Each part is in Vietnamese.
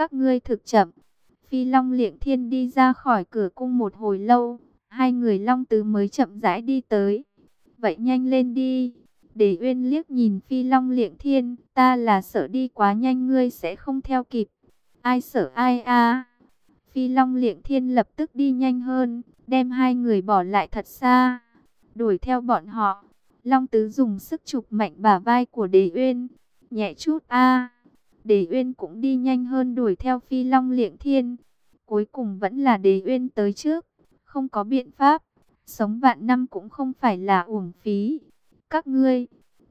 các ngươi thực chậm. Phi Long Liệng Thiên đi ra khỏi cửa cung một hồi lâu, hai người Long Tứ mới chậm rãi đi tới. Vậy nhanh lên đi. Để Uyên liếc nhìn Phi Long Liệng Thiên, ta là sợ đi quá nhanh ngươi sẽ không theo kịp. Ai sợ ai a? Phi Long Liệng Thiên lập tức đi nhanh hơn, đem hai người bỏ lại thật xa, đuổi theo bọn họ. Long Tứ dùng sức chụp mạnh bả vai của Đế Uyên, nhẹ chút a. Đế Uyên cũng đi nhanh hơn đuổi theo Phi Long Liệng Thiên. Cuối cùng vẫn là Đế Uyên tới trước, không có biện pháp, sống vạn năm cũng không phải là uổng phí. Các ngươi,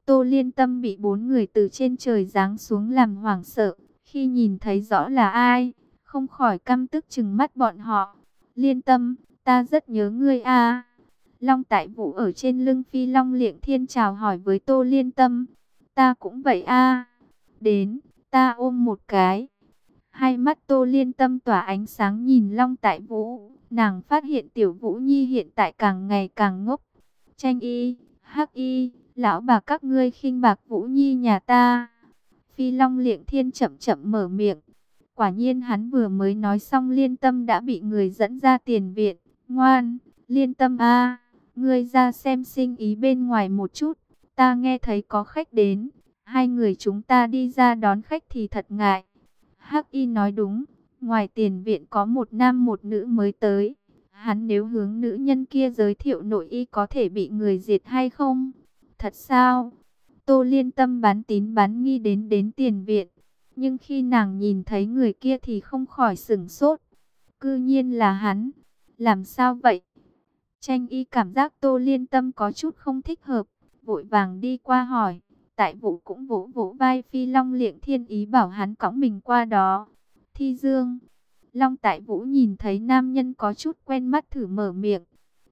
Tô Liên Tâm bị bốn người từ trên trời giáng xuống làm hoảng sợ, khi nhìn thấy rõ là ai, không khỏi căm tức chừng mắt bọn họ. Liên Tâm, ta rất nhớ ngươi a. Long Tại Vũ ở trên lưng Phi Long Liệng Thiên chào hỏi với Tô Liên Tâm. Ta cũng vậy a. Đến, ta ôm một cái. Hai mắt Tô Liên Tâm tỏa ánh sáng nhìn Long Tại Vũ. Nàng phát hiện Tiểu Vũ Nhi hiện tại càng ngày càng ngốc. Tranh y, hắc y, lão bà các ngươi khinh bạc Vũ Nhi nhà ta. Phi Long Liệng Thiên chậm chậm mở miệng. Quả nhiên hắn vừa mới nói xong liên tâm đã bị người dẫn ra tiền viện. Ngoan, liên tâm a ngươi ra xem sinh ý bên ngoài một chút. Ta nghe thấy có khách đến. Hai người chúng ta đi ra đón khách thì thật ngại. Hắc y nói đúng. Ngoài tiền viện có một nam một nữ mới tới. Hắn nếu hướng nữ nhân kia giới thiệu nội y có thể bị người diệt hay không? Thật sao? Tô liên tâm bán tín bán nghi đến đến tiền viện. Nhưng khi nàng nhìn thấy người kia thì không khỏi sửng sốt. Cư nhiên là hắn. Làm sao vậy? Tranh y cảm giác tô liên tâm có chút không thích hợp. Vội vàng đi qua hỏi. Tại vũ cũng vỗ vỗ vai phi long liệng thiên ý bảo hắn cõng mình qua đó. Thi dương. Long tại vũ nhìn thấy nam nhân có chút quen mắt thử mở miệng.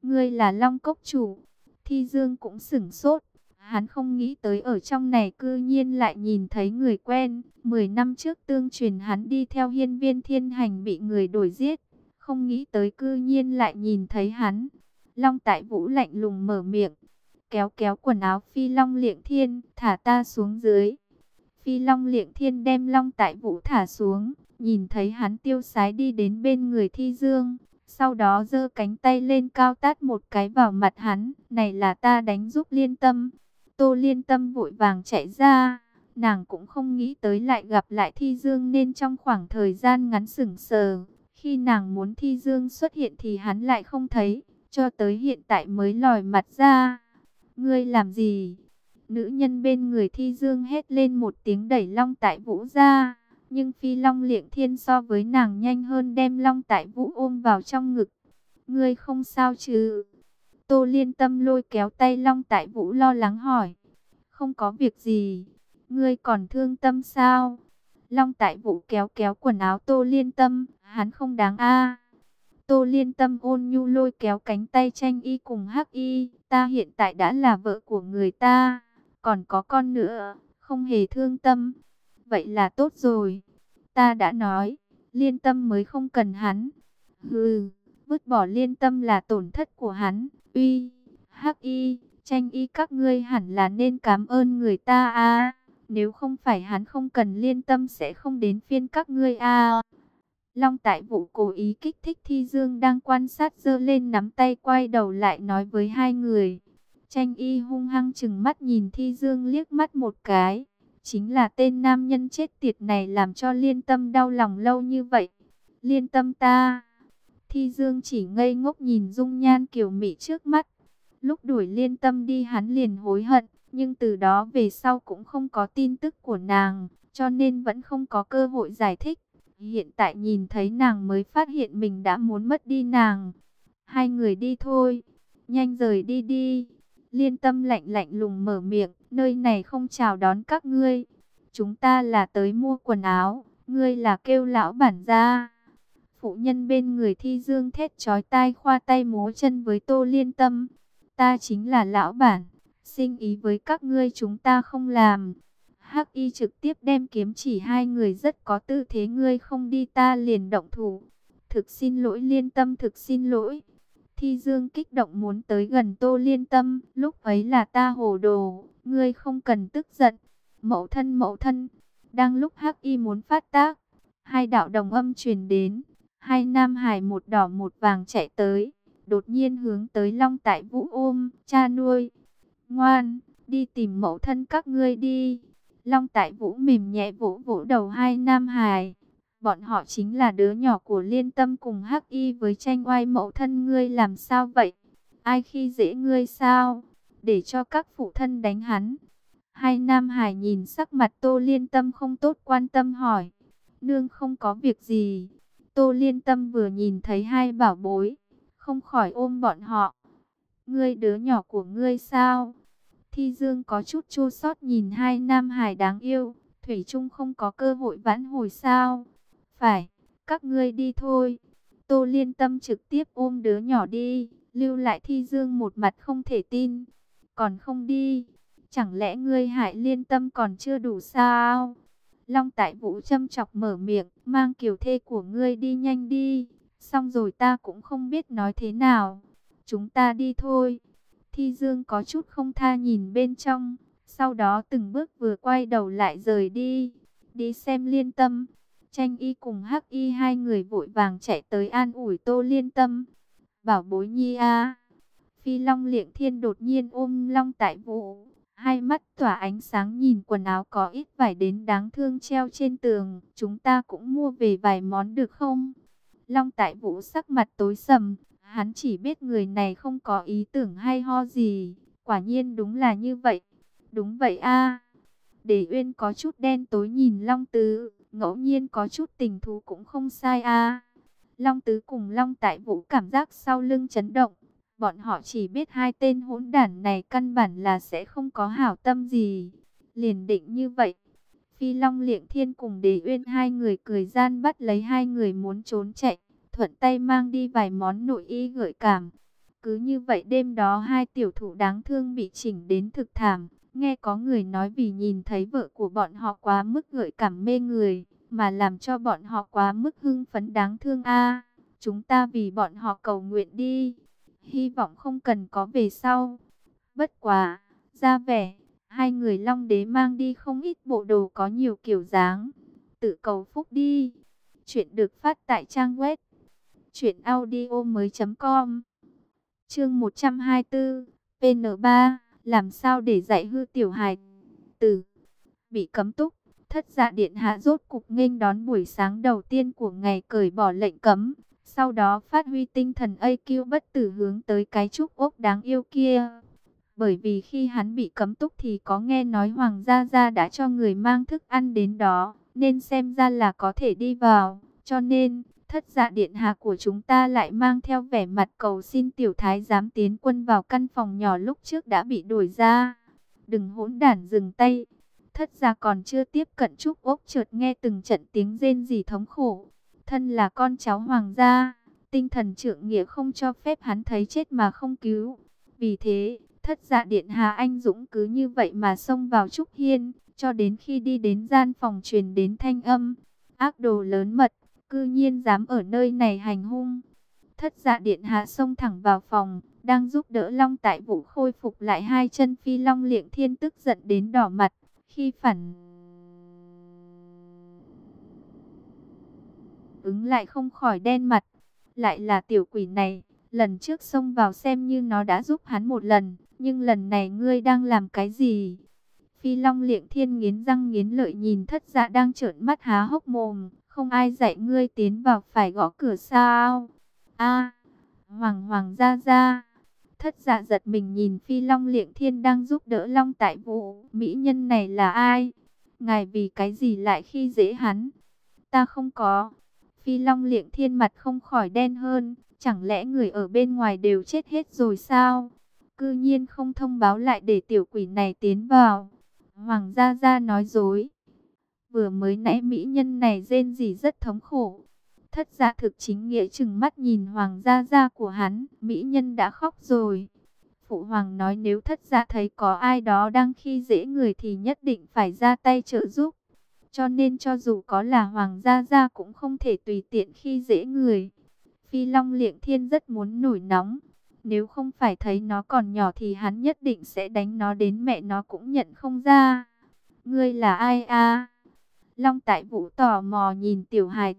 Ngươi là long cốc chủ. Thi dương cũng sửng sốt. Hắn không nghĩ tới ở trong này cư nhiên lại nhìn thấy người quen. Mười năm trước tương truyền hắn đi theo hiên viên thiên hành bị người đổi giết. Không nghĩ tới cư nhiên lại nhìn thấy hắn. Long tại vũ lạnh lùng mở miệng. Kéo kéo quần áo phi long liệng thiên, thả ta xuống dưới. Phi long liệng thiên đem long tại vũ thả xuống. Nhìn thấy hắn tiêu sái đi đến bên người thi dương. Sau đó giơ cánh tay lên cao tát một cái vào mặt hắn. Này là ta đánh giúp liên tâm. Tô liên tâm vội vàng chạy ra. Nàng cũng không nghĩ tới lại gặp lại Thi Dương nên trong khoảng thời gian ngắn sửng sờ. Khi nàng muốn Thi Dương xuất hiện thì hắn lại không thấy. Cho tới hiện tại mới lòi mặt ra. Ngươi làm gì? Nữ nhân bên người Thi Dương hét lên một tiếng đẩy Long Tại Vũ ra. Nhưng Phi Long liệng thiên so với nàng nhanh hơn đem Long Tại Vũ ôm vào trong ngực. Ngươi không sao chứ? Tô liên tâm lôi kéo tay Long Tại Vũ lo lắng hỏi. Không có việc gì. Ngươi còn thương tâm sao? Long Tại Vũ kéo kéo quần áo Tô liên tâm. Hắn không đáng a. Tô liên tâm ôn nhu lôi kéo cánh tay tranh y cùng hắc y. Ta hiện tại đã là vợ của người ta. Còn có con nữa. Không hề thương tâm. Vậy là tốt rồi. Ta đã nói. Liên tâm mới không cần hắn. Hừ. Vứt bỏ liên tâm là tổn thất của hắn. Uy, hắc y, tranh y các ngươi hẳn là nên cảm ơn người ta a. Nếu không phải hắn không cần liên tâm sẽ không đến phiên các ngươi a. Long tại vụ cố ý kích thích Thi Dương đang quan sát dơ lên nắm tay quay đầu lại nói với hai người. Tranh y hung hăng chừng mắt nhìn Thi Dương liếc mắt một cái. Chính là tên nam nhân chết tiệt này làm cho liên tâm đau lòng lâu như vậy. Liên tâm ta Thi Dương chỉ ngây ngốc nhìn dung nhan kiều mị trước mắt. Lúc đuổi liên tâm đi hắn liền hối hận, nhưng từ đó về sau cũng không có tin tức của nàng, cho nên vẫn không có cơ hội giải thích. Hiện tại nhìn thấy nàng mới phát hiện mình đã muốn mất đi nàng. Hai người đi thôi, nhanh rời đi đi. Liên tâm lạnh lạnh lùng mở miệng, nơi này không chào đón các ngươi. Chúng ta là tới mua quần áo, ngươi là kêu lão bản ra Phụ nhân bên người thi dương thét chói tai khoa tay múa chân với tô liên tâm. Ta chính là lão bản, sinh ý với các ngươi chúng ta không làm. Hắc y trực tiếp đem kiếm chỉ hai người rất có tư thế ngươi không đi ta liền động thủ. Thực xin lỗi liên tâm thực xin lỗi. Thi dương kích động muốn tới gần tô liên tâm, lúc ấy là ta hồ đồ, ngươi không cần tức giận. Mẫu thân mẫu thân, đang lúc Hắc y muốn phát tác, hai đạo đồng âm truyền đến, hai nam hải một đỏ một vàng chạy tới, đột nhiên hướng tới Long Tại Vũ ôm, cha nuôi. Ngoan, đi tìm mẫu thân các ngươi đi. Long Tại Vũ mềm nhẹ vỗ vỗ đầu hai nam hài. Bọn họ chính là đứa nhỏ của liên tâm cùng hắc y với tranh oai mẫu thân ngươi làm sao vậy? Ai khi dễ ngươi sao? Để cho các phụ thân đánh hắn. Hai nam hài nhìn sắc mặt tô liên tâm không tốt quan tâm hỏi. Nương không có việc gì. Tô liên tâm vừa nhìn thấy hai bảo bối. Không khỏi ôm bọn họ. Ngươi đứa nhỏ của ngươi sao? Thi Dương có chút chua xót nhìn hai nam hài đáng yêu, Thủy Trung không có cơ hội vãn hồi sao. Phải, các ngươi đi thôi. Tô Liên Tâm trực tiếp ôm đứa nhỏ đi, lưu lại Thi Dương một mặt không thể tin. Còn không đi, chẳng lẽ ngươi hại Liên Tâm còn chưa đủ sao? Long Tại Vũ châm chọc mở miệng, mang kiều thê của ngươi đi nhanh đi. Xong rồi ta cũng không biết nói thế nào. Chúng ta đi thôi. Thi Dương có chút không tha nhìn bên trong, sau đó từng bước vừa quay đầu lại rời đi, đi xem liên tâm. Tranh y cùng hắc y hai người vội vàng chạy tới an ủi tô liên tâm. Bảo bối nhi a Phi Long liệng thiên đột nhiên ôm Long tại vũ. Hai mắt tỏa ánh sáng nhìn quần áo có ít vải đến đáng thương treo trên tường. Chúng ta cũng mua về vài món được không? Long tại vũ sắc mặt tối sầm, Hắn chỉ biết người này không có ý tưởng hay ho gì. Quả nhiên đúng là như vậy. Đúng vậy a. Để Uyên có chút đen tối nhìn Long Tứ, ngẫu nhiên có chút tình thú cũng không sai a. Long Tứ cùng Long Tại Vũ cảm giác sau lưng chấn động. Bọn họ chỉ biết hai tên hỗn đản này căn bản là sẽ không có hảo tâm gì. Liền định như vậy. Phi Long Liệng Thiên cùng Đề Uyên hai người cười gian bắt lấy hai người muốn trốn chạy thuận tay mang đi vài món nội y gợi cảm. Cứ như vậy đêm đó hai tiểu thủ đáng thương bị chỉnh đến thực thảm. Nghe có người nói vì nhìn thấy vợ của bọn họ quá mức gợi cảm mê người, mà làm cho bọn họ quá mức hưng phấn đáng thương a. chúng ta vì bọn họ cầu nguyện đi, hy vọng không cần có về sau. Bất quá, ra vẻ, hai người long đế mang đi không ít bộ đồ có nhiều kiểu dáng. Tự cầu phúc đi. Chuyện được phát tại trang web Chuyện audio mới com Chương 124 PN3 Làm sao để dạy hư tiểu hài Từ Bị cấm túc Thất dạ điện hạ rốt cục nghênh đón buổi sáng đầu tiên của ngày cởi bỏ lệnh cấm Sau đó phát huy tinh thần AQ bất tử hướng tới cái trúc ốc đáng yêu kia bởi vì khi hắn bị cấm túc thì có nghe nói Hoàng Gia Gia đã cho người mang thức ăn đến đó, nên xem ra là có thể đi vào. Cho nên, thất dạ điện hạ của chúng ta lại mang theo vẻ mặt cầu xin tiểu thái giám tiến quân vào căn phòng nhỏ lúc trước đã bị đuổi ra. Đừng hỗn đản dừng tay. Thất gia còn chưa tiếp cận trúc ốc chợt nghe từng trận tiếng rên rỉ thống khổ. Thân là con cháu hoàng gia, tinh thần trượng nghĩa không cho phép hắn thấy chết mà không cứu. Vì thế, thất dạ điện hạ anh dũng cứ như vậy mà xông vào trúc hiên, cho đến khi đi đến gian phòng truyền đến thanh âm. Ác đồ lớn mật, cư nhiên dám ở nơi này hành hung. Thất dạ điện hạ xông thẳng vào phòng, đang giúp đỡ Long Tại Vũ khôi phục lại hai chân phi Long liệng thiên tức giận đến đỏ mặt. Khi phản ứng lại không khỏi đen mặt, lại là tiểu quỷ này. Lần trước xông vào xem như nó đã giúp hắn một lần, nhưng lần này ngươi đang làm cái gì? Phi Long liệng thiên nghiến răng nghiến lợi nhìn thất dạ đang trợn mắt há hốc mồm, không ai dạy ngươi tiến vào phải gõ cửa sao? A, Hoàng Hoàng ra ra. Thất dạ giật mình nhìn Phi Long Liệng Thiên đang giúp đỡ Long Tại Vũ. Mỹ nhân này là ai? Ngài vì cái gì lại khi dễ hắn? Ta không có. Phi Long Liệng Thiên mặt không khỏi đen hơn. Chẳng lẽ người ở bên ngoài đều chết hết rồi sao? Cư nhiên không thông báo lại để tiểu quỷ này tiến vào. Hoàng gia gia nói dối. Vừa mới nãy mỹ nhân này rên gì rất thống khổ. Thất gia thực chính nghĩa chừng mắt nhìn hoàng gia gia của hắn, mỹ nhân đã khóc rồi. Phụ hoàng nói nếu thất gia thấy có ai đó đang khi dễ người thì nhất định phải ra tay trợ giúp. Cho nên cho dù có là hoàng gia gia cũng không thể tùy tiện khi dễ người. Phi Long Liệng Thiên rất muốn nổi nóng. Nếu không phải thấy nó còn nhỏ thì hắn nhất định sẽ đánh nó đến mẹ nó cũng nhận không ra. Ngươi là ai a? Long Tại Vũ tò mò nhìn tiểu hài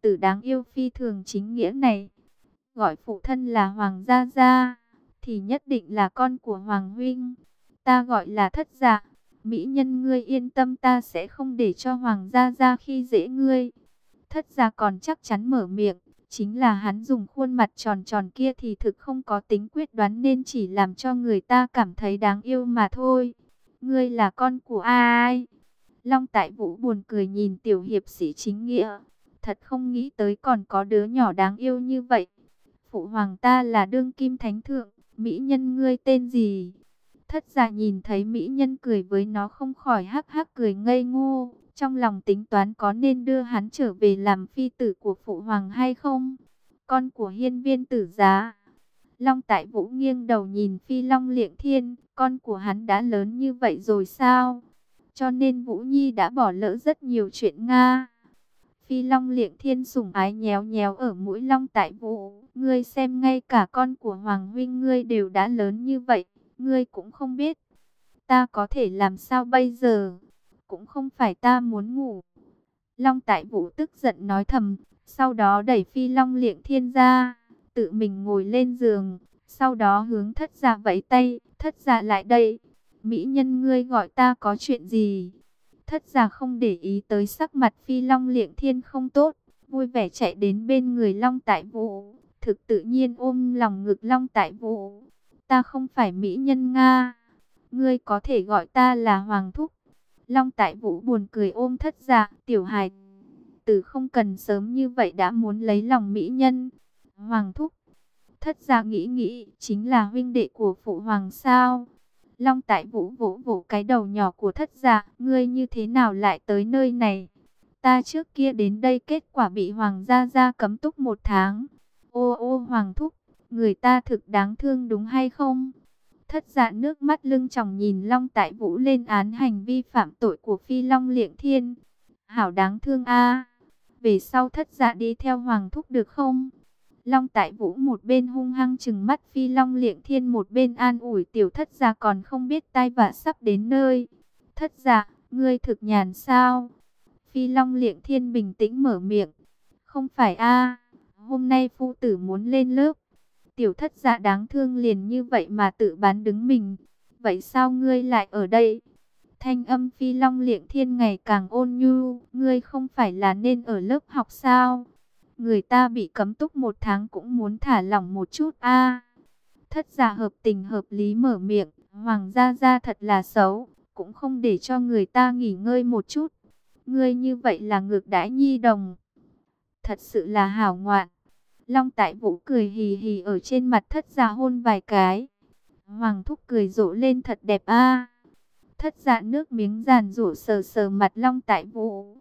tử đáng yêu phi thường chính nghĩa này. Gọi phụ thân là Hoàng Gia Gia, thì nhất định là con của Hoàng Huynh. Ta gọi là thất gia, Mỹ nhân ngươi yên tâm ta sẽ không để cho Hoàng Gia Gia khi dễ ngươi. Thất gia còn chắc chắn mở miệng. Chính là hắn dùng khuôn mặt tròn tròn kia thì thực không có tính quyết đoán nên chỉ làm cho người ta cảm thấy đáng yêu mà thôi. Ngươi là con của ai? Long Tại Vũ buồn cười nhìn tiểu hiệp sĩ chính nghĩa. Thật không nghĩ tới còn có đứa nhỏ đáng yêu như vậy. Phụ hoàng ta là đương kim thánh thượng, mỹ nhân ngươi tên gì? Thất giả nhìn thấy mỹ nhân cười với nó không khỏi hắc hắc cười ngây ngô. Trong lòng tính toán có nên đưa hắn trở về làm phi tử của phụ hoàng hay không? Con của hiên viên tử giá. Long tại vũ nghiêng đầu nhìn phi long liệng thiên, con của hắn đã lớn như vậy rồi sao? Cho nên Vũ Nhi đã bỏ lỡ rất nhiều chuyện Nga. Phi Long liệng thiên sủng ái nhéo nhéo ở mũi Long tại Vũ. Ngươi xem ngay cả con của Hoàng Huynh ngươi đều đã lớn như vậy, ngươi cũng không biết. Ta có thể làm sao bây giờ? Cũng không phải ta muốn ngủ. Long tại Vũ tức giận nói thầm, sau đó đẩy Phi Long liệng thiên ra, tự mình ngồi lên giường. Sau đó hướng thất giả vẫy tay, thất giả lại đây. Mỹ nhân ngươi gọi ta có chuyện gì? Thất giả không để ý tới sắc mặt phi long liệng thiên không tốt. Vui vẻ chạy đến bên người long tại vũ. Thực tự nhiên ôm lòng ngực long tại vũ. Ta không phải Mỹ nhân Nga. Ngươi có thể gọi ta là Hoàng Thúc. Long tại vũ buồn cười ôm thất giả tiểu hài. Tử không cần sớm như vậy đã muốn lấy lòng Mỹ nhân. Hoàng Thúc. Thất giả nghĩ nghĩ, chính là huynh đệ của phụ hoàng sao. Long tại vũ vỗ vỗ cái đầu nhỏ của thất dạ, ngươi như thế nào lại tới nơi này? Ta trước kia đến đây kết quả bị hoàng gia gia cấm túc một tháng. Ô ô hoàng thúc, người ta thực đáng thương đúng hay không? Thất dạ nước mắt lưng tròng nhìn Long tại vũ lên án hành vi phạm tội của phi Long liệng thiên. Hảo đáng thương a Về sau thất dạ đi theo hoàng thúc được không? Long tại vũ một bên hung hăng chừng mắt phi long liệng thiên một bên an ủi tiểu thất gia còn không biết tai vạ sắp đến nơi. Thất gia, ngươi thực nhàn sao? Phi long liệng thiên bình tĩnh mở miệng. Không phải a hôm nay phu tử muốn lên lớp. Tiểu thất gia đáng thương liền như vậy mà tự bán đứng mình. Vậy sao ngươi lại ở đây? Thanh âm phi long liệng thiên ngày càng ôn nhu. Ngươi không phải là nên ở lớp học sao? Người ta bị cấm túc một tháng cũng muốn thả lỏng một chút a. thất giả hợp tình hợp lý mở miệng, Hoàng gia gia thật là xấu, cũng không để cho người ta nghỉ ngơi một chút. Ngươi như vậy là ngược đãi nhi đồng. Thật sự là hảo ngoạn. Long tại vũ cười hì hì ở trên mặt thất giả hôn vài cái. Hoàng thúc cười rộ lên thật đẹp a. Thất dạ nước miếng giàn rủ sờ sờ mặt long tại vũ.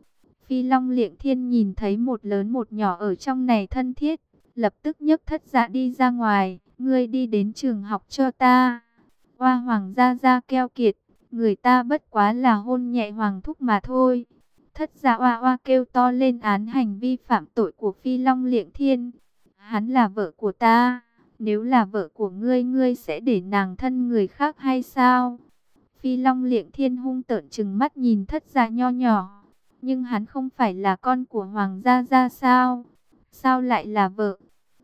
Phi Long Liệng Thiên nhìn thấy một lớn một nhỏ ở trong này thân thiết, lập tức nhấc thất dạ đi ra ngoài, ngươi đi đến trường học cho ta. Hoa Hoàng gia gia keo kiệt, người ta bất quá là hôn nhẹ Hoàng thúc mà thôi. Thất dạ hoa hoa kêu to lên án hành vi phạm tội của Phi Long Liệng Thiên. Hắn là vợ của ta, nếu là vợ của ngươi ngươi sẽ để nàng thân người khác hay sao? Phi Long Liệng Thiên hung tợn chừng mắt nhìn thất dạ nho nhỏ nhưng hắn không phải là con của Hoàng gia ra sao? Sao lại là vợ?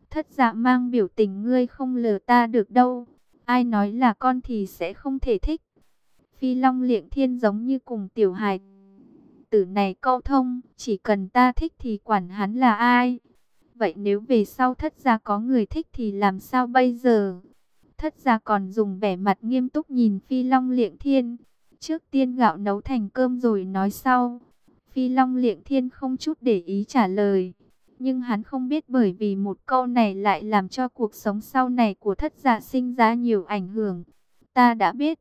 Thất dạ mang biểu tình ngươi không lừa ta được đâu. Ai nói là con thì sẽ không thể thích. Phi Long liệng thiên giống như cùng tiểu hài. Tử này câu thông, chỉ cần ta thích thì quản hắn là ai. Vậy nếu về sau thất gia có người thích thì làm sao bây giờ? Thất gia còn dùng vẻ mặt nghiêm túc nhìn Phi Long liệng thiên. Trước tiên gạo nấu thành cơm rồi nói sau. Phi Long Liệng Thiên không chút để ý trả lời. Nhưng hắn không biết bởi vì một câu này lại làm cho cuộc sống sau này của thất gia sinh ra nhiều ảnh hưởng. Ta đã biết.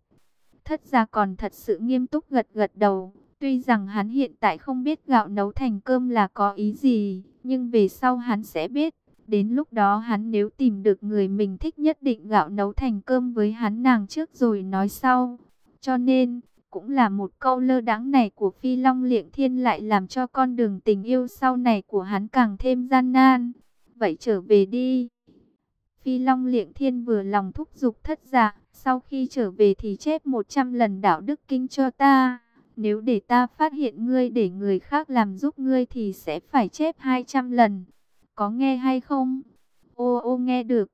Thất gia còn thật sự nghiêm túc gật gật đầu. Tuy rằng hắn hiện tại không biết gạo nấu thành cơm là có ý gì, nhưng về sau hắn sẽ biết. Đến lúc đó hắn nếu tìm được người mình thích nhất định gạo nấu thành cơm với hắn nàng trước rồi nói sau. Cho nên, cũng là một câu lơ đáng này của Phi Long Liệng Thiên lại làm cho con đường tình yêu sau này của hắn càng thêm gian nan. Vậy trở về đi. Phi Long Liệng Thiên vừa lòng thúc giục thất giả, sau khi trở về thì chép 100 lần đạo đức kinh cho ta. Nếu để ta phát hiện ngươi để người khác làm giúp ngươi thì sẽ phải chép 200 lần. Có nghe hay không? Ô ô nghe được.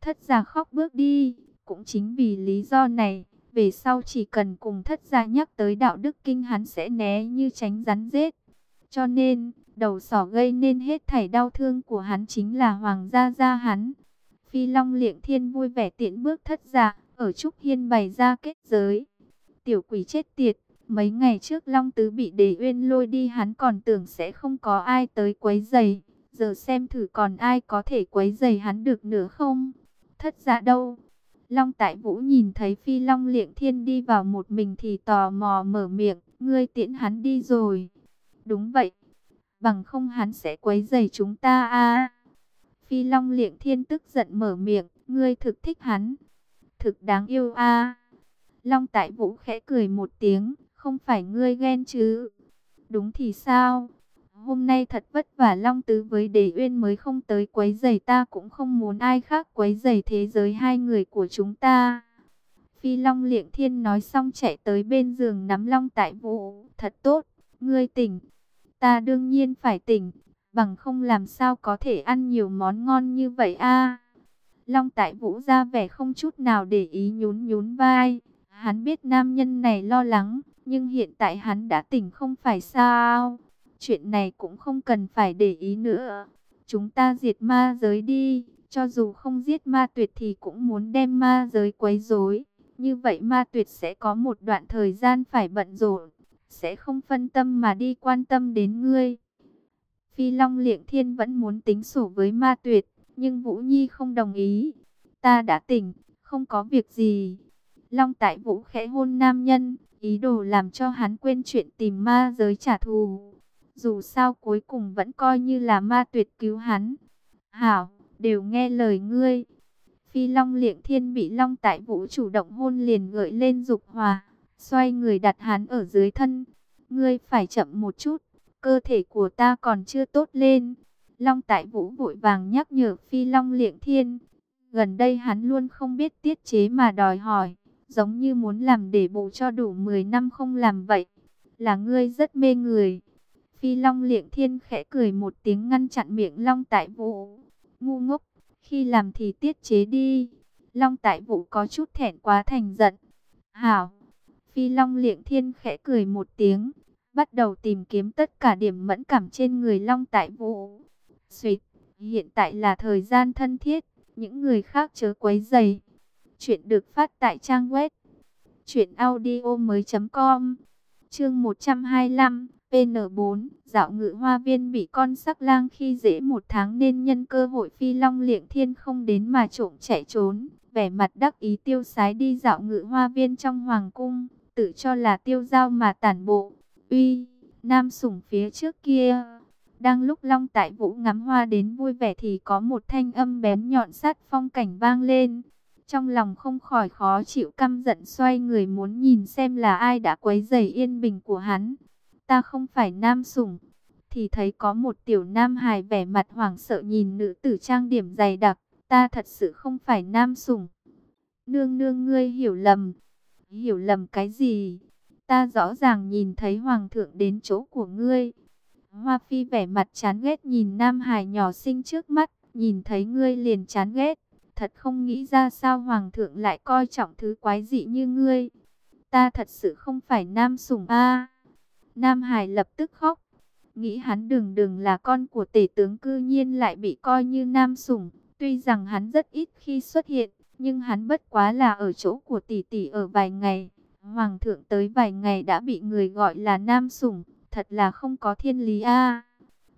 Thất giả khóc bước đi. Cũng chính vì lý do này, về sau chỉ cần cùng thất gia nhắc tới đạo đức kinh hắn sẽ né như tránh rắn rết. Cho nên, đầu sỏ gây nên hết thảy đau thương của hắn chính là hoàng gia gia hắn. Phi Long liệng thiên vui vẻ tiện bước thất gia ở Trúc Hiên bày ra kết giới. Tiểu quỷ chết tiệt, mấy ngày trước Long Tứ bị đề uyên lôi đi hắn còn tưởng sẽ không có ai tới quấy giày. Giờ xem thử còn ai có thể quấy giày hắn được nữa không? Thất gia đâu? Long Tại Vũ nhìn thấy Phi Long Liệng Thiên đi vào một mình thì tò mò mở miệng, ngươi tiễn hắn đi rồi. Đúng vậy, bằng không hắn sẽ quấy rầy chúng ta a. Phi Long Liệng Thiên tức giận mở miệng, ngươi thực thích hắn, thực đáng yêu a. Long Tại Vũ khẽ cười một tiếng, không phải ngươi ghen chứ? Đúng thì sao? Hôm nay thật vất vả Long Tứ với Đề Uyên mới không tới quấy giày ta cũng không muốn ai khác quấy giày thế giới hai người của chúng ta. Phi Long Liệng Thiên nói xong chạy tới bên giường nắm Long Tại Vũ. Thật tốt, ngươi tỉnh. Ta đương nhiên phải tỉnh, bằng không làm sao có thể ăn nhiều món ngon như vậy a. Long Tại Vũ ra vẻ không chút nào để ý nhún nhún vai. Hắn biết nam nhân này lo lắng, nhưng hiện tại hắn đã tỉnh không phải sao. Chuyện này cũng không cần phải để ý nữa. Chúng ta diệt ma giới đi. Cho dù không giết ma tuyệt thì cũng muốn đem ma giới quấy rối. Như vậy ma tuyệt sẽ có một đoạn thời gian phải bận rộn. Sẽ không phân tâm mà đi quan tâm đến ngươi. Phi Long Liệng Thiên vẫn muốn tính sổ với ma tuyệt. Nhưng Vũ Nhi không đồng ý. Ta đã tỉnh, không có việc gì. Long Tại Vũ khẽ hôn nam nhân, ý đồ làm cho hắn quên chuyện tìm ma giới trả thù. Dù sao cuối cùng vẫn coi như là ma tuyệt cứu hắn. Hảo, đều nghe lời ngươi. Phi Long Liệng Thiên bị Long Tại Vũ chủ động hôn liền gợi lên dục hòa. Xoay người đặt hắn ở dưới thân. Ngươi phải chậm một chút. Cơ thể của ta còn chưa tốt lên. Long Tại Vũ vội vàng nhắc nhở Phi Long Liệng Thiên. Gần đây hắn luôn không biết tiết chế mà đòi hỏi. Giống như muốn làm để bù cho đủ 10 năm không làm vậy. Là ngươi rất mê người. Phi Long liệng thiên khẽ cười một tiếng ngăn chặn miệng Long Tại Vũ. Ngu ngốc, khi làm thì tiết chế đi. Long Tại Vũ có chút thẹn quá thành giận. Hảo. Phi Long liệng thiên khẽ cười một tiếng. Bắt đầu tìm kiếm tất cả điểm mẫn cảm trên người Long Tại Vũ. Xuyệt, hiện tại là thời gian thân thiết. Những người khác chớ quấy dày. Chuyện được phát tại trang web. Chuyện audio mới.com Chương 125 PN4, dạo ngự hoa viên bị con sắc lang khi dễ một tháng nên nhân cơ hội phi long liệng thiên không đến mà trộm chạy trốn. Vẻ mặt đắc ý tiêu sái đi dạo ngự hoa viên trong hoàng cung, tự cho là tiêu giao mà tản bộ. Uy, nam sủng phía trước kia. Đang lúc long tại vũ ngắm hoa đến vui vẻ thì có một thanh âm bén nhọn sát phong cảnh vang lên. Trong lòng không khỏi khó chịu căm giận xoay người muốn nhìn xem là ai đã quấy rầy yên bình của hắn ta không phải nam sủng. Thì thấy có một tiểu nam hài vẻ mặt hoảng sợ nhìn nữ tử trang điểm dày đặc, ta thật sự không phải nam sủng. Nương nương ngươi hiểu lầm. Hiểu lầm cái gì? Ta rõ ràng nhìn thấy hoàng thượng đến chỗ của ngươi. Hoa phi vẻ mặt chán ghét nhìn nam hài nhỏ xinh trước mắt, nhìn thấy ngươi liền chán ghét. Thật không nghĩ ra sao hoàng thượng lại coi trọng thứ quái dị như ngươi. Ta thật sự không phải nam sủng a. Nam Hải lập tức khóc. Nghĩ hắn đừng đừng là con của tể tướng cư nhiên lại bị coi như nam sủng. Tuy rằng hắn rất ít khi xuất hiện, nhưng hắn bất quá là ở chỗ của tỷ tỷ ở vài ngày. Hoàng thượng tới vài ngày đã bị người gọi là nam sủng, thật là không có thiên lý a.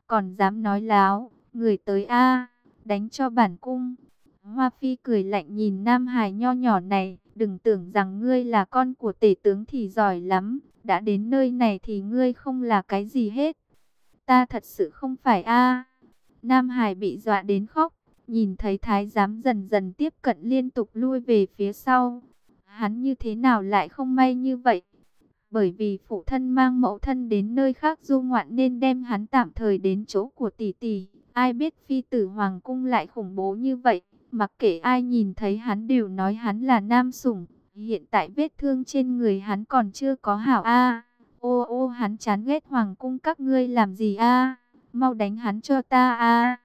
Còn dám nói láo, người tới a, đánh cho bản cung. Hoa Phi cười lạnh nhìn Nam Hải nho nhỏ này, đừng tưởng rằng ngươi là con của tể tướng thì giỏi lắm, đã đến nơi này thì ngươi không là cái gì hết. Ta thật sự không phải a. Nam Hải bị dọa đến khóc, nhìn thấy thái giám dần dần tiếp cận liên tục lui về phía sau. Hắn như thế nào lại không may như vậy? Bởi vì phụ thân mang mẫu thân đến nơi khác du ngoạn nên đem hắn tạm thời đến chỗ của tỷ tỷ. Ai biết phi tử hoàng cung lại khủng bố như vậy, mặc kệ ai nhìn thấy hắn đều nói hắn là nam sủng. Hiện tại vết thương trên người hắn còn chưa có hảo a. Ô ô hắn chán ghét hoàng cung các ngươi làm gì a? Mau đánh hắn cho ta a.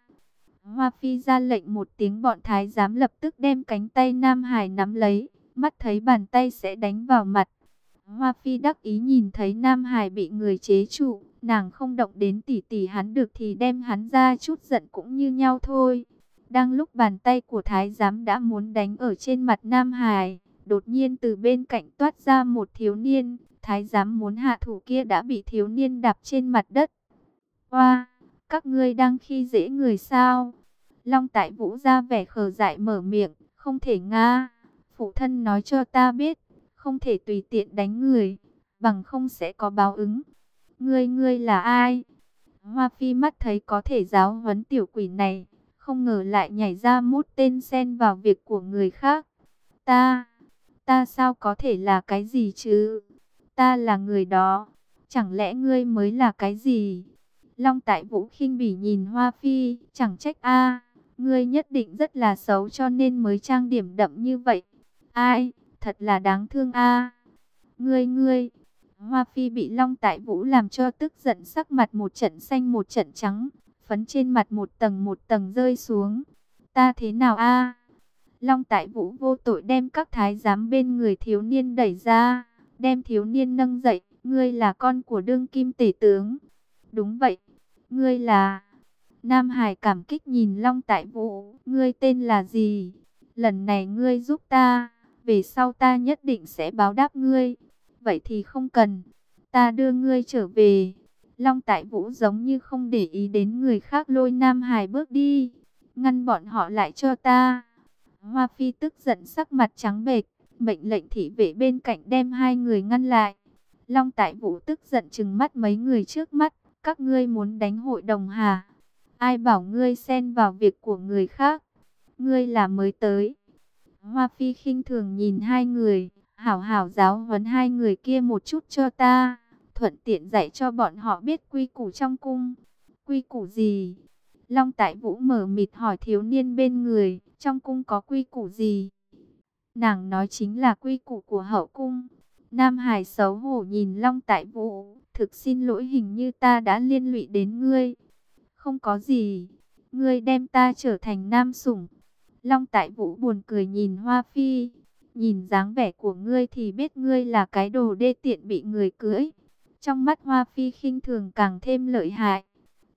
Hoa Phi ra lệnh một tiếng bọn thái giám lập tức đem cánh tay Nam Hải nắm lấy, mắt thấy bàn tay sẽ đánh vào mặt. Hoa Phi đắc ý nhìn thấy Nam Hải bị người chế trụ, nàng không động đến tỷ tỷ hắn được thì đem hắn ra chút giận cũng như nhau thôi. Đang lúc bàn tay của thái giám đã muốn đánh ở trên mặt Nam Hải, đột nhiên từ bên cạnh toát ra một thiếu niên, thái giám muốn hạ thủ kia đã bị thiếu niên đạp trên mặt đất. Hoa, các ngươi đang khi dễ người sao? Long tại vũ ra vẻ khờ dại mở miệng, không thể nga. Phụ thân nói cho ta biết, không thể tùy tiện đánh người, bằng không sẽ có báo ứng. Ngươi ngươi là ai? Hoa phi mắt thấy có thể giáo huấn tiểu quỷ này, không ngờ lại nhảy ra mút tên xen vào việc của người khác. Ta, ta sao có thể là cái gì chứ? Ta là người đó, chẳng lẽ ngươi mới là cái gì? Long tại vũ khinh bỉ nhìn Hoa Phi, chẳng trách a ngươi nhất định rất là xấu cho nên mới trang điểm đậm như vậy. Ai, thật là đáng thương a Ngươi ngươi, Hoa Phi bị Long tại vũ làm cho tức giận sắc mặt một trận xanh một trận trắng, phấn trên mặt một tầng một tầng rơi xuống. Ta thế nào a Long tại vũ vô tội đem các thái giám bên người thiếu niên đẩy ra, đem thiếu niên nâng dậy, ngươi là con của đương kim tể tướng. Đúng vậy, ngươi là... Nam Hải cảm kích nhìn Long Tại Vũ, ngươi tên là gì? Lần này ngươi giúp ta, về sau ta nhất định sẽ báo đáp ngươi. Vậy thì không cần, ta đưa ngươi trở về. Long Tại Vũ giống như không để ý đến người khác lôi Nam Hải bước đi, ngăn bọn họ lại cho ta. Hoa Phi tức giận sắc mặt trắng bệch, mệnh lệnh thị vệ bên cạnh đem hai người ngăn lại. Long Tại Vũ tức giận chừng mắt mấy người trước mắt, các ngươi muốn đánh hội đồng hà? Ai bảo ngươi xen vào việc của người khác? Ngươi là mới tới. Hoa Phi khinh thường nhìn hai người, hảo hảo giáo huấn hai người kia một chút cho ta, thuận tiện dạy cho bọn họ biết quy củ trong cung. Quy củ gì? Long Tại Vũ mở mịt hỏi thiếu niên bên người, trong cung có quy củ gì? Nàng nói chính là quy củ của hậu cung. Nam Hải xấu hổ nhìn Long Tại Vũ, thực xin lỗi hình như ta đã liên lụy đến ngươi. Không có gì, ngươi đem ta trở thành nam sủng. Long Tại Vũ buồn cười nhìn Hoa Phi, nhìn dáng vẻ của ngươi thì biết ngươi là cái đồ đê tiện bị người cưỡi. Trong mắt Hoa Phi khinh thường càng thêm lợi hại.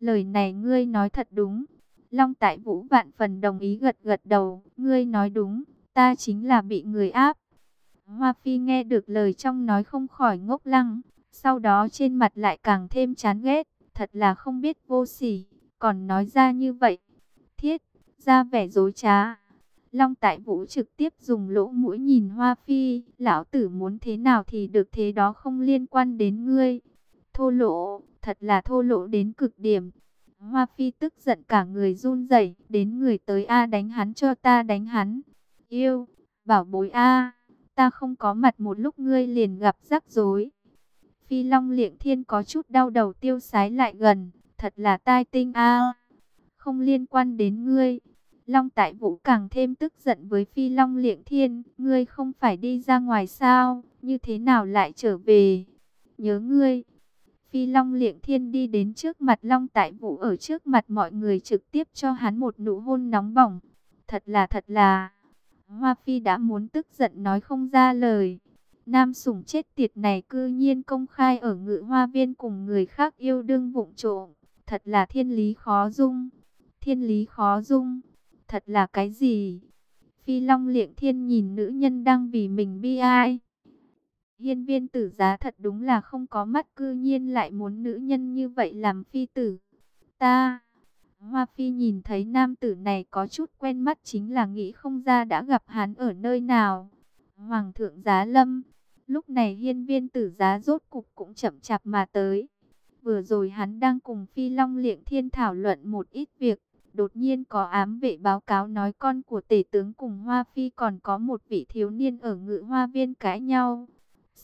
Lời này ngươi nói thật đúng. Long Tại Vũ vạn phần đồng ý gật gật đầu, ngươi nói đúng, ta chính là bị người áp. Hoa Phi nghe được lời trong nói không khỏi ngốc lăng, sau đó trên mặt lại càng thêm chán ghét, thật là không biết vô sỉ, còn nói ra như vậy. Thiết, ra vẻ dối trá. Long Tại Vũ trực tiếp dùng lỗ mũi nhìn Hoa Phi, lão tử muốn thế nào thì được thế đó không liên quan đến ngươi. Thô lỗ, thật là thô lỗ đến cực điểm. Hoa Phi tức giận cả người run rẩy, đến người tới A đánh hắn cho ta đánh hắn. Yêu, bảo bối A, ta không có mặt một lúc ngươi liền gặp rắc rối. Phi Long Liệng Thiên có chút đau đầu tiêu sái lại gần, thật là tai tinh A. Không liên quan đến ngươi. Long Tại Vũ càng thêm tức giận với Phi Long Liệng Thiên, ngươi không phải đi ra ngoài sao, như thế nào lại trở về? Nhớ ngươi. Phi Long Liệng Thiên đi đến trước mặt Long Tại Vũ ở trước mặt mọi người trực tiếp cho hắn một nụ hôn nóng bỏng. Thật là thật là. Hoa Phi đã muốn tức giận nói không ra lời. Nam sủng chết tiệt này cư nhiên công khai ở ngự hoa viên cùng người khác yêu đương vụng trộm. Thật là thiên lý khó dung. Thiên lý khó dung. Thật là cái gì? Phi Long Liệng Thiên nhìn nữ nhân đang vì mình bi ai. Hiên viên tử giá thật đúng là không có mắt cư nhiên lại muốn nữ nhân như vậy làm phi tử. Ta, Hoa Phi nhìn thấy nam tử này có chút quen mắt chính là nghĩ không ra đã gặp hắn ở nơi nào. Hoàng thượng giá lâm, lúc này hiên viên tử giá rốt cục cũng chậm chạp mà tới. Vừa rồi hắn đang cùng Phi Long Liệng Thiên thảo luận một ít việc. Đột nhiên có ám vệ báo cáo nói con của tể tướng cùng Hoa Phi còn có một vị thiếu niên ở ngự hoa viên cãi nhau.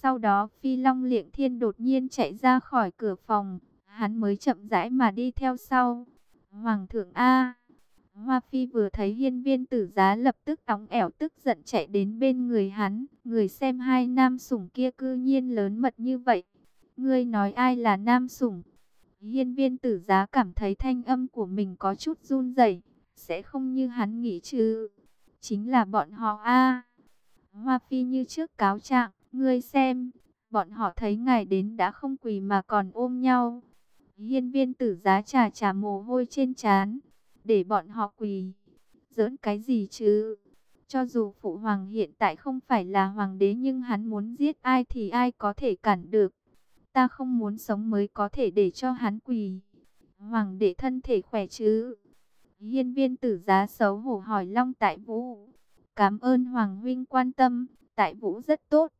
Sau đó Phi Long Liệng Thiên đột nhiên chạy ra khỏi cửa phòng, hắn mới chậm rãi mà đi theo sau. Hoàng thượng A. Hoa Phi vừa thấy hiên viên tử giá lập tức óng ẻo tức giận chạy đến bên người hắn. Người xem hai nam sủng kia cư nhiên lớn mật như vậy. Ngươi nói ai là nam sủng? Hiên viên tử giá cảm thấy thanh âm của mình có chút run rẩy, sẽ không như hắn nghĩ chứ. Chính là bọn họ a. Hoa phi như trước cáo trạng, ngươi xem, bọn họ thấy ngài đến đã không quỳ mà còn ôm nhau. Hiên viên tử giá trà trà mồ hôi trên trán, để bọn họ quỳ. Giỡn cái gì chứ? Cho dù phụ hoàng hiện tại không phải là hoàng đế nhưng hắn muốn giết ai thì ai có thể cản được. Ta không muốn sống mới có thể để cho hắn quỳ. Hoàng đế thân thể khỏe chứ? Hiên viên tử giá xấu hổ hỏi Long Tại Vũ. Cảm ơn Hoàng huynh quan tâm, Tại Vũ rất tốt.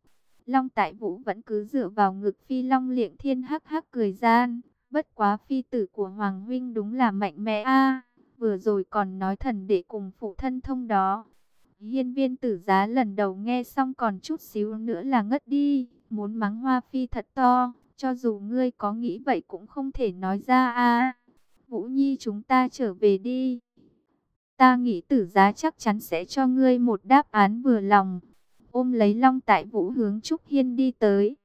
Long Tại Vũ vẫn cứ dựa vào ngực Phi Long liệng thiên hắc hắc cười gian. Bất quá phi tử của Hoàng huynh đúng là mạnh mẽ a Vừa rồi còn nói thần để cùng phụ thân thông đó. Hiên viên tử giá lần đầu nghe xong còn chút xíu nữa là ngất đi. Muốn mắng hoa phi thật to. Cho dù ngươi có nghĩ vậy cũng không thể nói ra a Vũ Nhi chúng ta trở về đi. Ta nghĩ tử giá chắc chắn sẽ cho ngươi một đáp án vừa lòng. Ôm lấy long tại vũ hướng Trúc Hiên đi tới.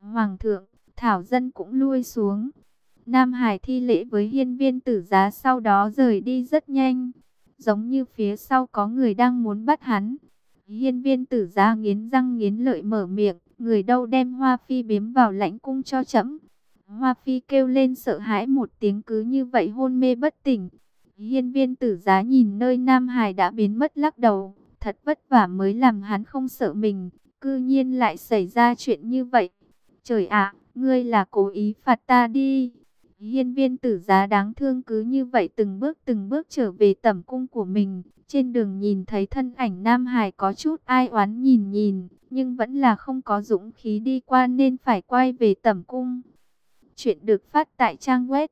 Hoàng thượng, Thảo Dân cũng lui xuống. Nam Hải thi lễ với hiên viên tử giá sau đó rời đi rất nhanh. Giống như phía sau có người đang muốn bắt hắn. Hiên viên tử giá nghiến răng nghiến lợi mở miệng. Người đâu đem hoa phi biếm vào lãnh cung cho chấm. Hoa phi kêu lên sợ hãi một tiếng cứ như vậy hôn mê bất tỉnh. Hiên viên tử giá nhìn nơi Nam Hải đã biến mất lắc đầu. Thật vất vả mới làm hắn không sợ mình. Cư nhiên lại xảy ra chuyện như vậy. Trời ạ, ngươi là cố ý phạt ta đi. Hiên viên tử giá đáng thương cứ như vậy từng bước từng bước trở về tẩm cung của mình. Trên đường nhìn thấy thân ảnh Nam Hải có chút ai oán nhìn nhìn, nhưng vẫn là không có dũng khí đi qua nên phải quay về tẩm cung. Chuyện được phát tại trang web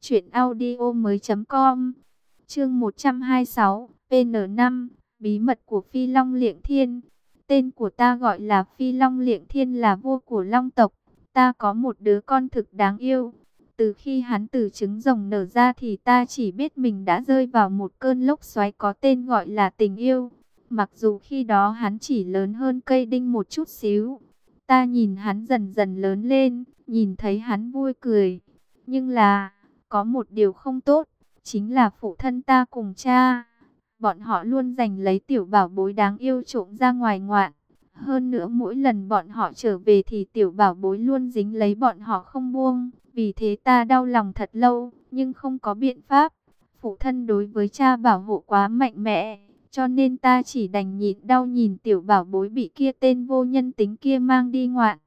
truyệnaudiomoi.com. Chương 126, PN5, bí mật của Phi Long Liệng Thiên. Tên của ta gọi là Phi Long Liệng Thiên là vua của Long tộc. Ta có một đứa con thực đáng yêu từ khi hắn từ trứng rồng nở ra thì ta chỉ biết mình đã rơi vào một cơn lốc xoáy có tên gọi là tình yêu. Mặc dù khi đó hắn chỉ lớn hơn cây đinh một chút xíu. Ta nhìn hắn dần dần lớn lên, nhìn thấy hắn vui cười. Nhưng là, có một điều không tốt, chính là phụ thân ta cùng cha. Bọn họ luôn giành lấy tiểu bảo bối đáng yêu trộm ra ngoài ngoạn. Hơn nữa mỗi lần bọn họ trở về thì tiểu bảo bối luôn dính lấy bọn họ không buông. Vì thế ta đau lòng thật lâu, nhưng không có biện pháp. Phụ thân đối với cha bảo hộ quá mạnh mẽ, cho nên ta chỉ đành nhịn đau nhìn tiểu bảo bối bị kia tên vô nhân tính kia mang đi ngoạn.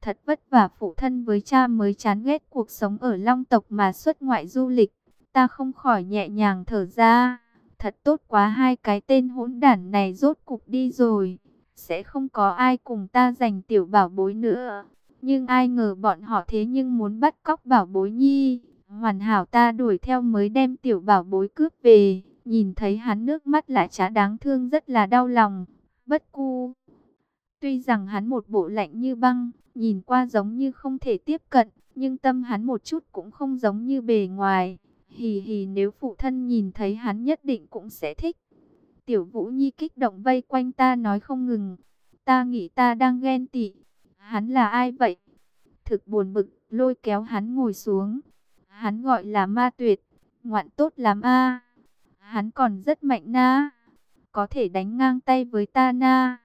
Thật vất vả phụ thân với cha mới chán ghét cuộc sống ở Long tộc mà xuất ngoại du lịch. Ta không khỏi nhẹ nhàng thở ra. Thật tốt quá hai cái tên hỗn đản này rốt cục đi rồi. Sẽ không có ai cùng ta giành tiểu bảo bối nữa. Nhưng ai ngờ bọn họ thế nhưng muốn bắt cóc bảo bối nhi. Hoàn hảo ta đuổi theo mới đem tiểu bảo bối cướp về. Nhìn thấy hắn nước mắt lại chả đáng thương rất là đau lòng. Bất cu. Tuy rằng hắn một bộ lạnh như băng, nhìn qua giống như không thể tiếp cận, nhưng tâm hắn một chút cũng không giống như bề ngoài. Hì hì nếu phụ thân nhìn thấy hắn nhất định cũng sẽ thích. Tiểu Vũ Nhi kích động vây quanh ta nói không ngừng. Ta nghĩ ta đang ghen tị. Hắn là ai vậy? Thực buồn bực, lôi kéo hắn ngồi xuống. Hắn gọi là ma tuyệt, ngoạn tốt lắm a. Hắn còn rất mạnh na, có thể đánh ngang tay với ta na.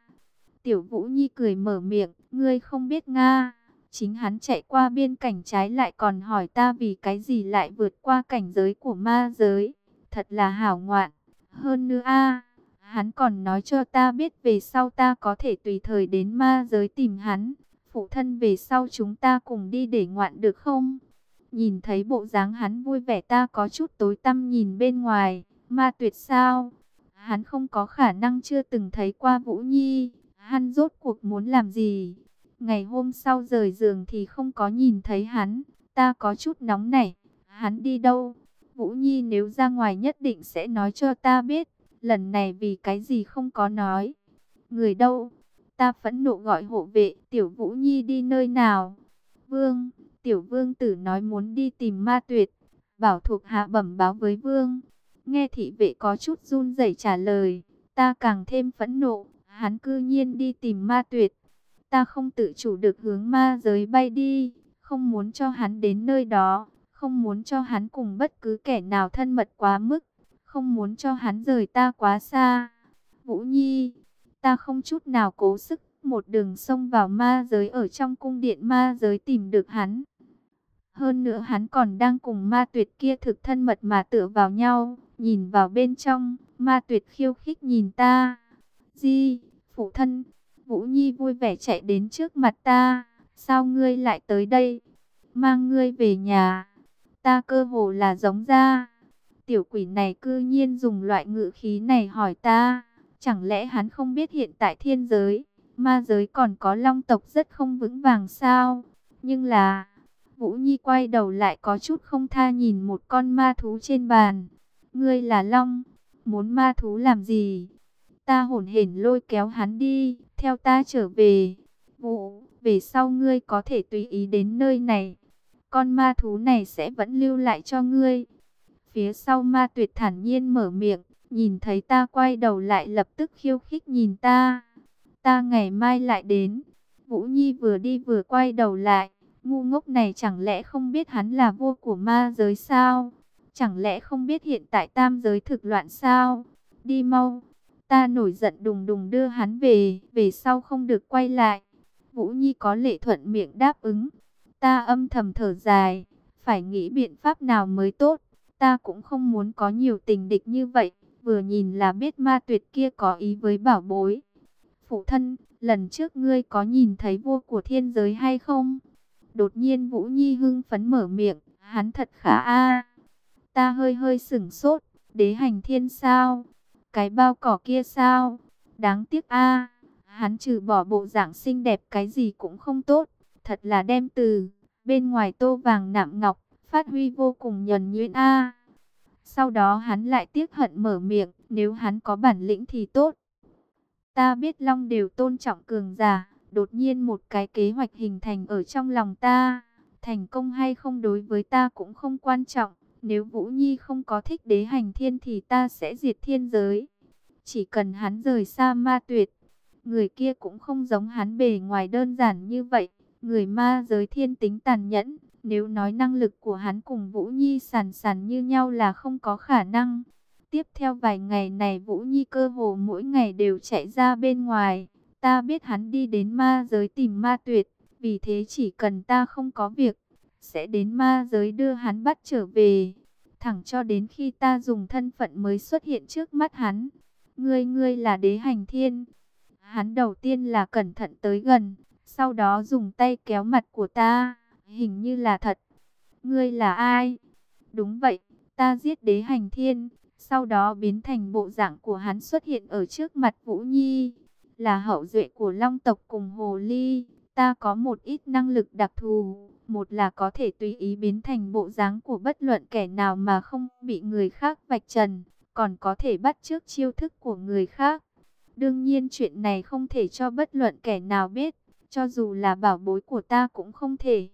Tiểu Vũ Nhi cười mở miệng, ngươi không biết Nga. Chính hắn chạy qua biên cảnh trái lại còn hỏi ta vì cái gì lại vượt qua cảnh giới của ma giới. Thật là hảo ngoạn. Hơn nữa a hắn còn nói cho ta biết về sau ta có thể tùy thời đến ma giới tìm hắn phụ thân về sau chúng ta cùng đi để ngoạn được không? Nhìn thấy bộ dáng hắn vui vẻ ta có chút tối tăm nhìn bên ngoài, ma tuyệt sao? Hắn không có khả năng chưa từng thấy qua Vũ Nhi, hắn rốt cuộc muốn làm gì? Ngày hôm sau rời giường thì không có nhìn thấy hắn, ta có chút nóng nảy, hắn đi đâu? Vũ Nhi nếu ra ngoài nhất định sẽ nói cho ta biết, lần này vì cái gì không có nói. Người đâu? Ta phẫn nộ gọi hộ vệ, tiểu Vũ Nhi đi nơi nào? Vương, tiểu vương tử nói muốn đi tìm ma tuyệt, bảo thuộc hạ bẩm báo với vương. Nghe thị vệ có chút run rẩy trả lời, ta càng thêm phẫn nộ, hắn cư nhiên đi tìm ma tuyệt. Ta không tự chủ được hướng ma giới bay đi, không muốn cho hắn đến nơi đó, không muốn cho hắn cùng bất cứ kẻ nào thân mật quá mức, không muốn cho hắn rời ta quá xa. Vũ Nhi, ta không chút nào cố sức, một đường xông vào ma giới ở trong cung điện ma giới tìm được hắn. Hơn nữa hắn còn đang cùng ma tuyệt kia thực thân mật mà tựa vào nhau, nhìn vào bên trong, ma tuyệt khiêu khích nhìn ta. Di, phụ thân, Vũ Nhi vui vẻ chạy đến trước mặt ta, sao ngươi lại tới đây? Mang ngươi về nhà. Ta cơ hồ là giống ra. Tiểu quỷ này cư nhiên dùng loại ngữ khí này hỏi ta, chẳng lẽ hắn không biết hiện tại thiên giới, ma giới còn có long tộc rất không vững vàng sao? Nhưng là, Vũ Nhi quay đầu lại có chút không tha nhìn một con ma thú trên bàn. Ngươi là long, muốn ma thú làm gì? Ta hổn hển lôi kéo hắn đi, theo ta trở về. Vũ, về sau ngươi có thể tùy ý đến nơi này. Con ma thú này sẽ vẫn lưu lại cho ngươi. Phía sau ma tuyệt thản nhiên mở miệng, nhìn thấy ta quay đầu lại lập tức khiêu khích nhìn ta. Ta ngày mai lại đến. Vũ Nhi vừa đi vừa quay đầu lại. Ngu ngốc này chẳng lẽ không biết hắn là vua của ma giới sao? Chẳng lẽ không biết hiện tại tam giới thực loạn sao? Đi mau. Ta nổi giận đùng đùng đưa hắn về, về sau không được quay lại. Vũ Nhi có lệ thuận miệng đáp ứng. Ta âm thầm thở dài, phải nghĩ biện pháp nào mới tốt. Ta cũng không muốn có nhiều tình địch như vậy, vừa nhìn là biết ma tuyệt kia có ý với bảo bối. Phụ thân, lần trước ngươi có nhìn thấy vua của thiên giới hay không? Đột nhiên Vũ Nhi hưng phấn mở miệng, hắn thật khả a. Ta hơi hơi sửng sốt, đế hành thiên sao? Cái bao cỏ kia sao? Đáng tiếc a, hắn trừ bỏ bộ dạng xinh đẹp cái gì cũng không tốt, thật là đem từ bên ngoài tô vàng nạm ngọc, phát huy vô cùng nhuần nhuyễn a. Sau đó hắn lại tiếc hận mở miệng, nếu hắn có bản lĩnh thì tốt. Ta biết Long đều tôn trọng cường giả, đột nhiên một cái kế hoạch hình thành ở trong lòng ta. Thành công hay không đối với ta cũng không quan trọng. Nếu Vũ Nhi không có thích đế hành thiên thì ta sẽ diệt thiên giới. Chỉ cần hắn rời xa ma tuyệt. Người kia cũng không giống hắn bề ngoài đơn giản như vậy. Người ma giới thiên tính tàn nhẫn. Nếu nói năng lực của hắn cùng Vũ Nhi sàn sàn như nhau là không có khả năng. Tiếp theo vài ngày này Vũ Nhi cơ hồ mỗi ngày đều chạy ra bên ngoài. Ta biết hắn đi đến ma giới tìm ma tuyệt, vì thế chỉ cần ta không có việc, sẽ đến ma giới đưa hắn bắt trở về. Thẳng cho đến khi ta dùng thân phận mới xuất hiện trước mắt hắn. Ngươi ngươi là đế hành thiên. Hắn đầu tiên là cẩn thận tới gần, sau đó dùng tay kéo mặt của ta, hình như là thật. Ngươi là ai? Đúng vậy, ta giết đế hành thiên, sau đó biến thành bộ dạng của hắn xuất hiện ở trước mặt Vũ Nhi là hậu duệ của long tộc cùng hồ ly. Ta có một ít năng lực đặc thù, một là có thể tùy ý biến thành bộ dáng của bất luận kẻ nào mà không bị người khác vạch trần, còn có thể bắt chước chiêu thức của người khác. Đương nhiên chuyện này không thể cho bất luận kẻ nào biết, cho dù là bảo bối của ta cũng không thể.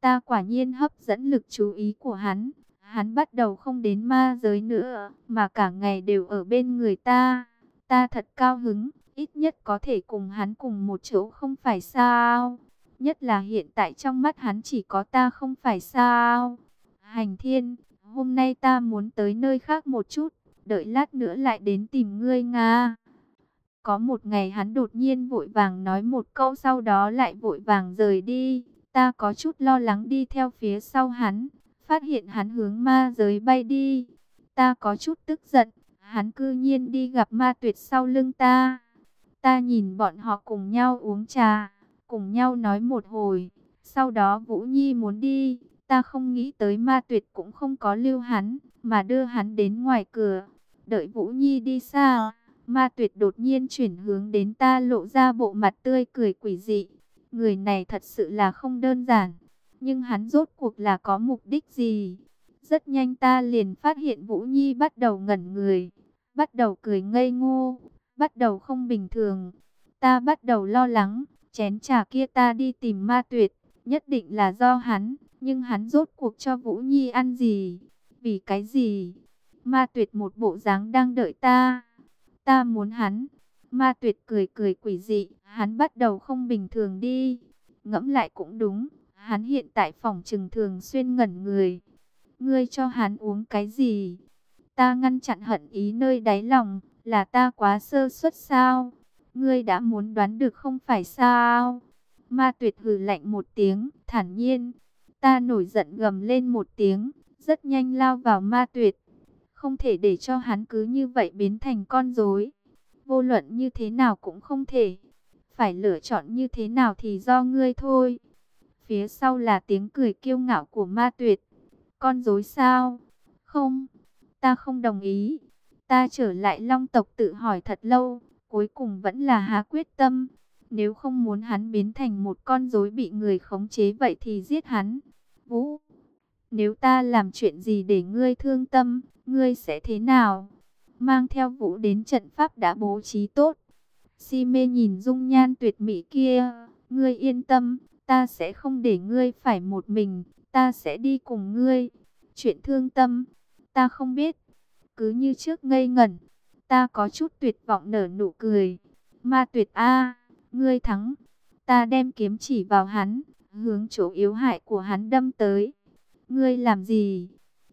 Ta quả nhiên hấp dẫn lực chú ý của hắn, hắn bắt đầu không đến ma giới nữa, mà cả ngày đều ở bên người ta. Ta thật cao hứng, ít nhất có thể cùng hắn cùng một chỗ không phải sao. Nhất là hiện tại trong mắt hắn chỉ có ta không phải sao. Hành thiên, hôm nay ta muốn tới nơi khác một chút, đợi lát nữa lại đến tìm ngươi Nga. Có một ngày hắn đột nhiên vội vàng nói một câu sau đó lại vội vàng rời đi. Ta có chút lo lắng đi theo phía sau hắn, phát hiện hắn hướng ma giới bay đi. Ta có chút tức giận, hắn cư nhiên đi gặp ma tuyệt sau lưng ta. Ta nhìn bọn họ cùng nhau uống trà, cùng nhau nói một hồi. Sau đó Vũ Nhi muốn đi, ta không nghĩ tới ma tuyệt cũng không có lưu hắn, mà đưa hắn đến ngoài cửa. Đợi Vũ Nhi đi xa, ma tuyệt đột nhiên chuyển hướng đến ta lộ ra bộ mặt tươi cười quỷ dị. Người này thật sự là không đơn giản, nhưng hắn rốt cuộc là có mục đích gì? Rất nhanh ta liền phát hiện Vũ Nhi bắt đầu ngẩn người, bắt đầu cười ngây ngô, bắt đầu không bình thường. Ta bắt đầu lo lắng, chén trà kia ta đi tìm ma tuyệt, nhất định là do hắn, nhưng hắn rốt cuộc cho Vũ Nhi ăn gì? Vì cái gì? Ma tuyệt một bộ dáng đang đợi ta. Ta muốn hắn. Ma tuyệt cười cười quỷ dị, hắn bắt đầu không bình thường đi. Ngẫm lại cũng đúng, Hắn hiện tại phòng trừng thường xuyên ngẩn người. Ngươi cho hắn uống cái gì? Ta ngăn chặn hận ý nơi đáy lòng, là ta quá sơ suất sao? Ngươi đã muốn đoán được không phải sao? Ma tuyệt hừ lạnh một tiếng, thản nhiên. Ta nổi giận gầm lên một tiếng, rất nhanh lao vào ma tuyệt. Không thể để cho hắn cứ như vậy biến thành con rối. Vô luận như thế nào cũng không thể. Phải lựa chọn như thế nào thì do ngươi thôi. Phía sau là tiếng cười kiêu ngạo của ma tuyệt. Con dối sao? Không, ta không đồng ý. Ta trở lại long tộc tự hỏi thật lâu, cuối cùng vẫn là há quyết tâm. Nếu không muốn hắn biến thành một con rối bị người khống chế vậy thì giết hắn. Vũ, nếu ta làm chuyện gì để ngươi thương tâm, ngươi sẽ thế nào? Mang theo Vũ đến trận pháp đã bố trí tốt. Si mê nhìn dung nhan tuyệt mỹ kia, ngươi yên tâm, ta sẽ không để ngươi phải một mình, ta sẽ đi cùng ngươi. Chuyện thương tâm, ta không biết. Cứ như trước ngây ngẩn, ta có chút tuyệt vọng nở nụ cười. Ma tuyệt a, ngươi thắng. Ta đem kiếm chỉ vào hắn, hướng chỗ yếu hại của hắn đâm tới. Ngươi làm gì?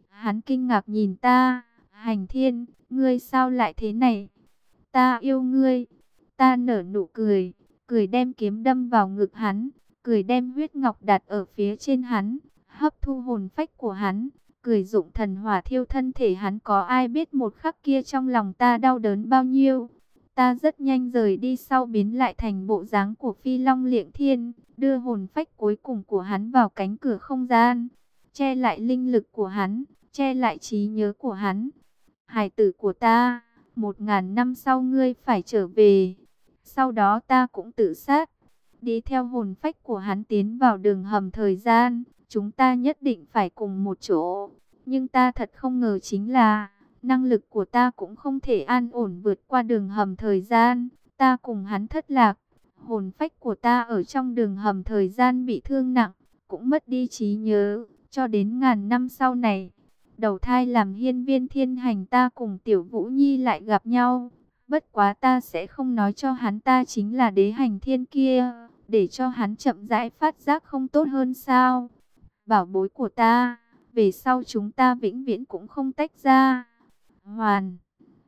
Hắn kinh ngạc nhìn ta, hành thiên, ngươi sao lại thế này? Ta yêu ngươi. Ta nở nụ cười, cười đem kiếm đâm vào ngực hắn, cười đem huyết ngọc đặt ở phía trên hắn, hấp thu hồn phách của hắn, cười dụng thần hỏa thiêu thân thể hắn có ai biết một khắc kia trong lòng ta đau đớn bao nhiêu. Ta rất nhanh rời đi sau biến lại thành bộ dáng của phi long liệng thiên, đưa hồn phách cuối cùng của hắn vào cánh cửa không gian, che lại linh lực của hắn, che lại trí nhớ của hắn. Hải tử của ta, một ngàn năm sau ngươi phải trở về. Sau đó ta cũng tự sát, đi theo hồn phách của hắn tiến vào đường hầm thời gian. Chúng ta nhất định phải cùng một chỗ. Nhưng ta thật không ngờ chính là, năng lực của ta cũng không thể an ổn vượt qua đường hầm thời gian. Ta cùng hắn thất lạc, hồn phách của ta ở trong đường hầm thời gian bị thương nặng, cũng mất đi trí nhớ, cho đến ngàn năm sau này. Đầu thai làm hiên viên thiên hành ta cùng tiểu vũ nhi lại gặp nhau. Bất quá ta sẽ không nói cho hắn ta chính là đế hành thiên kia, để cho hắn chậm rãi phát giác không tốt hơn sao. Bảo bối của ta, về sau chúng ta vĩnh viễn cũng không tách ra. Hoàn.